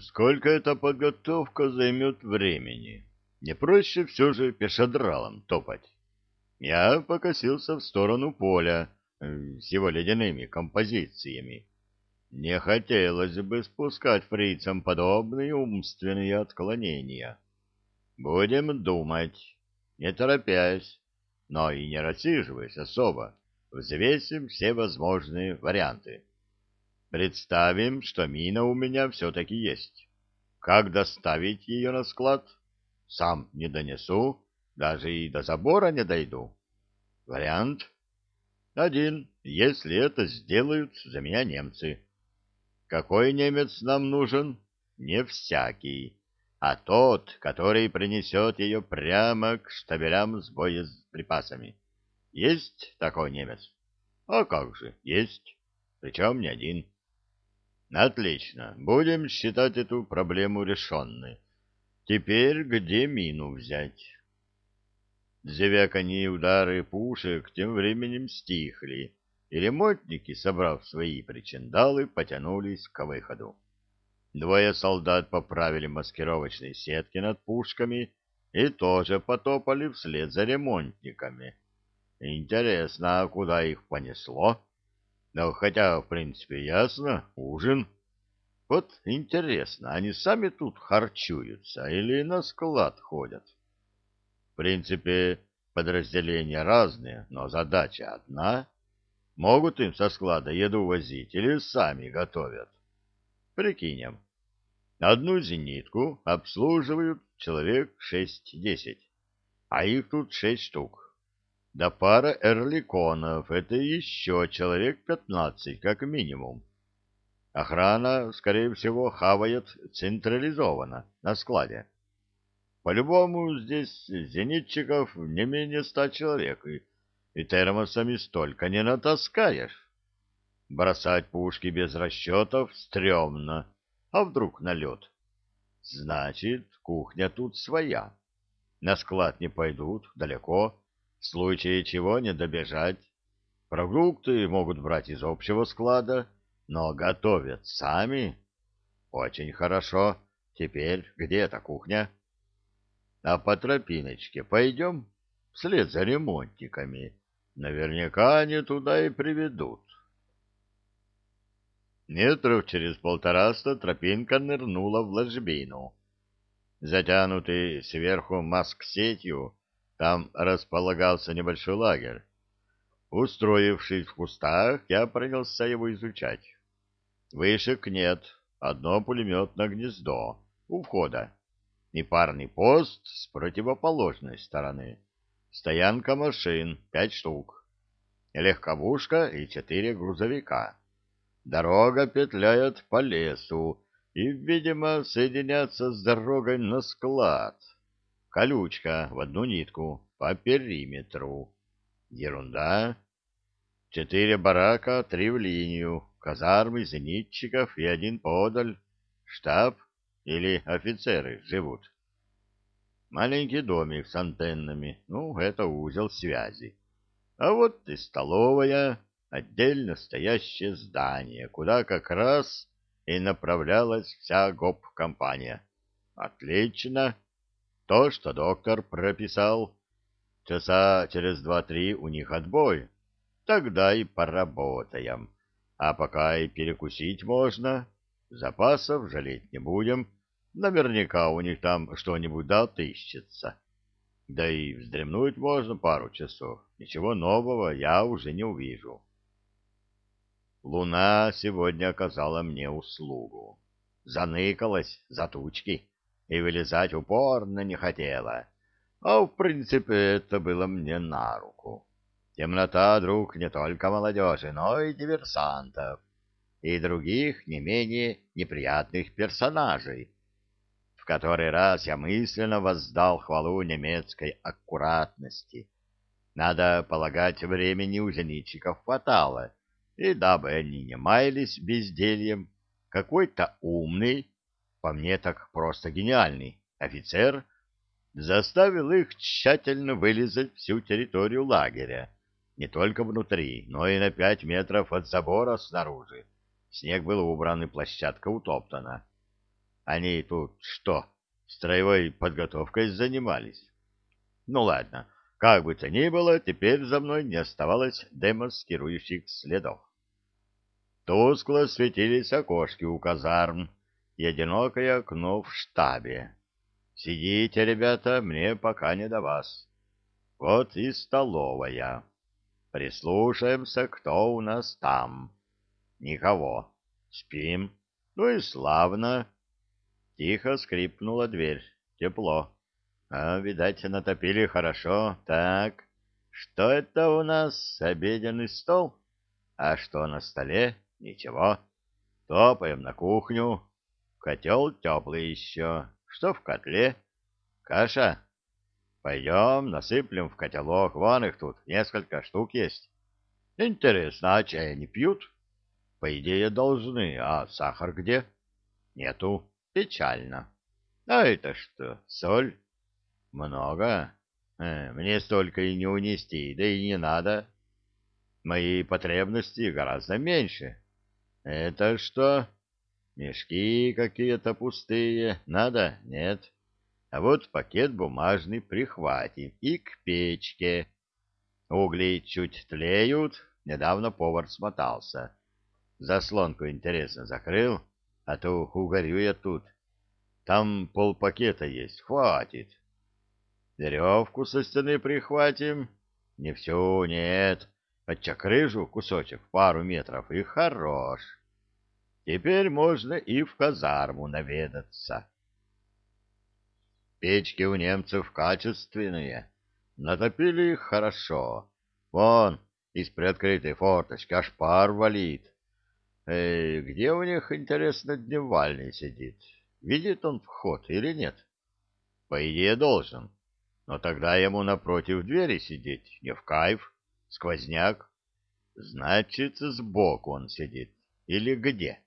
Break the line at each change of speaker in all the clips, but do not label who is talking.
Сколько эта подготовка займет времени? Не проще все же пешедралом топать. Я покосился в сторону поля с его ледяными композициями. Не хотелось бы спускать фрицам подобные умственные отклонения. Будем думать, не торопясь, но и не рассиживаясь особо, взвесим все возможные варианты. Представим, что мина у меня все-таки есть. Как доставить ее на склад? Сам не донесу, даже и до забора не дойду. Вариант один, если это сделают за меня немцы. Какой немец нам нужен? Не всякий, а тот, который принесет ее прямо к штабелям с боеприпасами. Есть такой немец? А как же, есть. Причем не один. Отлично, будем считать эту проблему решенной. Теперь где мину взять? Звяканье удары пушек тем временем стихли, и ремонтники, собрав свои причиндалы, потянулись к выходу. Двое солдат поправили маскировочные сетки над пушками и тоже потопали вслед за ремонтниками. Интересно, а куда их понесло? Ну, хотя, в принципе, ясно, ужин. Вот интересно, они сами тут харчуются или на склад ходят? В принципе, подразделения разные, но задача одна. Могут им со склада еду возить или сами готовят? Прикинем. Одну зенитку обслуживают человек шесть-десять, а их тут шесть штук. Да пара эрликонов — это еще человек пятнадцать, как минимум. Охрана, скорее всего, хавает централизованно, на складе. По-любому здесь зенитчиков не менее ста человек, и, и термосами столько не натаскаешь. Бросать пушки без расчетов стрёмно, а вдруг налет? Значит, кухня тут своя. На склад не пойдут, далеко, в случае чего не добежать. Продукты могут брать из общего склада, но готовят сами. Очень хорошо. Теперь где эта кухня? А по тропиночке пойдем вслед за ремонтниками. Наверняка они туда и приведут. Метров через полтораста тропинка нырнула в ложбину. Затянутый сверху маск-сетью, там располагался небольшой лагерь. Устроившись в кустах, я принялся его изучать. Вышек нет, одно пулеметное гнездо у входа и парный пост с противоположной стороны. Стоянка машин пять штук, легковушка и четыре грузовика. Дорога петляет по лесу и, видимо, соединяется с дорогой на склад. Колючка в одну нитку по периметру. Ерунда. Четыре барака, три в линию, казармы зенитчиков и один подаль. Штаб или офицеры живут. Маленький домик с антеннами, ну, это узел связи. А вот и столовая, отдельно стоящее здание, куда как раз и направлялась вся гоп-компания. Отлично. То, что доктор прописал. Часа через два-три у них отбой. Тогда и поработаем. А пока и перекусить можно. Запасов жалеть не будем. Наверняка у них там что-нибудь да отыщется. Да и вздремнуть можно пару часов. Ничего нового я уже не увижу. Луна сегодня оказала мне услугу. Заныкалась за тучки и вылезать упорно не хотела. А в принципе это было мне на руку. Темнота — друг не только молодежи, но и диверсантов, и других не менее неприятных персонажей. В который раз я мысленно воздал хвалу немецкой аккуратности. Надо полагать, времени у зенитчиков хватало, и дабы они не маялись бездельем, какой-то умный, по мне так просто гениальный, офицер заставил их тщательно вылезать всю территорию лагеря, не только внутри, но и на пять метров от забора снаружи. Снег был убран и площадка утоптана. Они тут что, строевой подготовкой занимались? Ну ладно, как бы то ни было, теперь за мной не оставалось демаскирующих следов. Тускло светились окошки у казарм и одинокое окно в штабе. Сидите, ребята, мне пока не до вас. Вот и столовая. Прислушаемся, кто у нас там. Никого. Спим. Ну и славно. Тихо скрипнула дверь. Тепло. А, видать, натопили хорошо. Так, что это у нас? Обеденный стол? А что на столе? Ничего. Топаем на кухню. Котел теплый еще. Что в котле? Каша? Пойдем, насыплем в котелок. Вон их тут несколько штук есть. Интересно, а чай не пьют? По идее, должны. А сахар где? Нету. Печально. А это что, соль? Много? Э, мне столько и не унести, да и не надо. Мои потребности гораздо меньше. Это что? Мешки какие-то пустые. Надо? Нет. А вот пакет бумажный прихватим и к печке. Угли чуть тлеют. Недавно повар смотался. Заслонку, интересно, закрыл, а то угорю я тут. Там полпакета есть, хватит. Веревку со стены прихватим. Не всю, нет. Отчакрыжу кусочек пару метров и хорош. Теперь можно и в казарму наведаться. Печки у немцев качественные, натопили их хорошо. Вон, из приоткрытой форточки аж пар валит. Эй, где у них, интересно, дневальный сидит? Видит он вход или нет? По идее, должен. Но тогда ему напротив двери сидеть не в кайф, сквозняк. Значит, сбоку он сидит. Или где?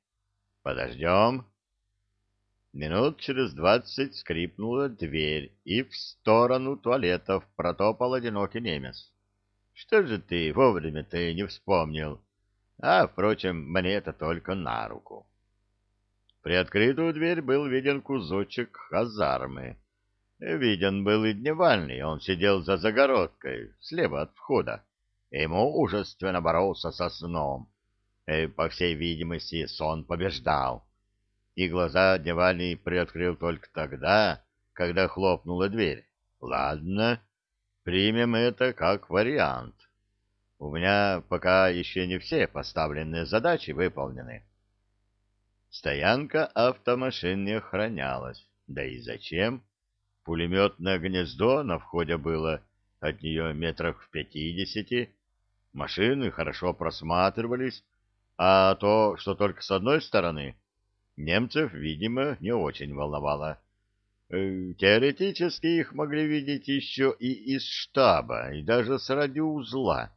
Подождем. Минут через двадцать скрипнула дверь, и в сторону туалетов протопал одинокий немец. Что же ты вовремя-то не вспомнил? А, впрочем, мне это только на руку. Приоткрытую дверь был виден кузочек казармы. Виден был и дневальный, он сидел за загородкой, слева от входа. Ему ужаственно боролся со сном по всей видимости, сон побеждал. И глаза Дневальный приоткрыл только тогда, когда хлопнула дверь. Ладно, примем это как вариант. У меня пока еще не все поставленные задачи выполнены. Стоянка автомашин не охранялась. Да и зачем? Пулеметное гнездо на входе было от нее метрах в пятидесяти. Машины хорошо просматривались, а то, что только с одной стороны, немцев, видимо, не очень волновало. Э, теоретически их могли видеть еще и из штаба, и даже с радиоузла.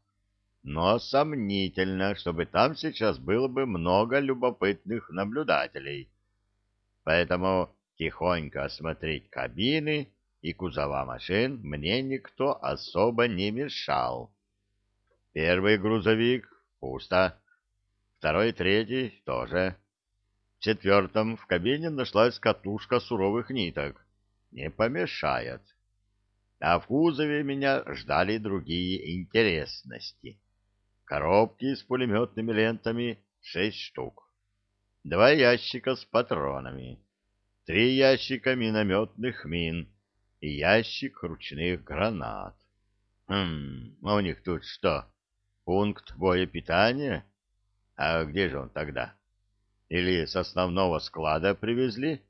Но сомнительно, чтобы там сейчас было бы много любопытных наблюдателей. Поэтому тихонько осмотреть кабины и кузова машин мне никто особо не мешал. Первый грузовик пусто. Второй третий тоже. В четвертом в кабине нашлась катушка суровых ниток. Не помешает. А в кузове меня ждали другие интересности. Коробки с пулеметными лентами — шесть штук. Два ящика с патронами. Три ящика минометных мин и ящик ручных гранат. Хм, а у них тут что, пункт боепитания? А где же он тогда? Или с основного склада привезли?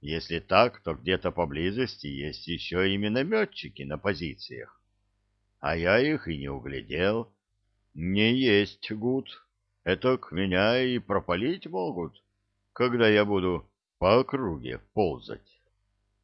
Если так, то где-то поблизости есть еще и минометчики на позициях. А я их и не углядел. Не есть гуд. К меня и пропалить могут, когда я буду по округе ползать.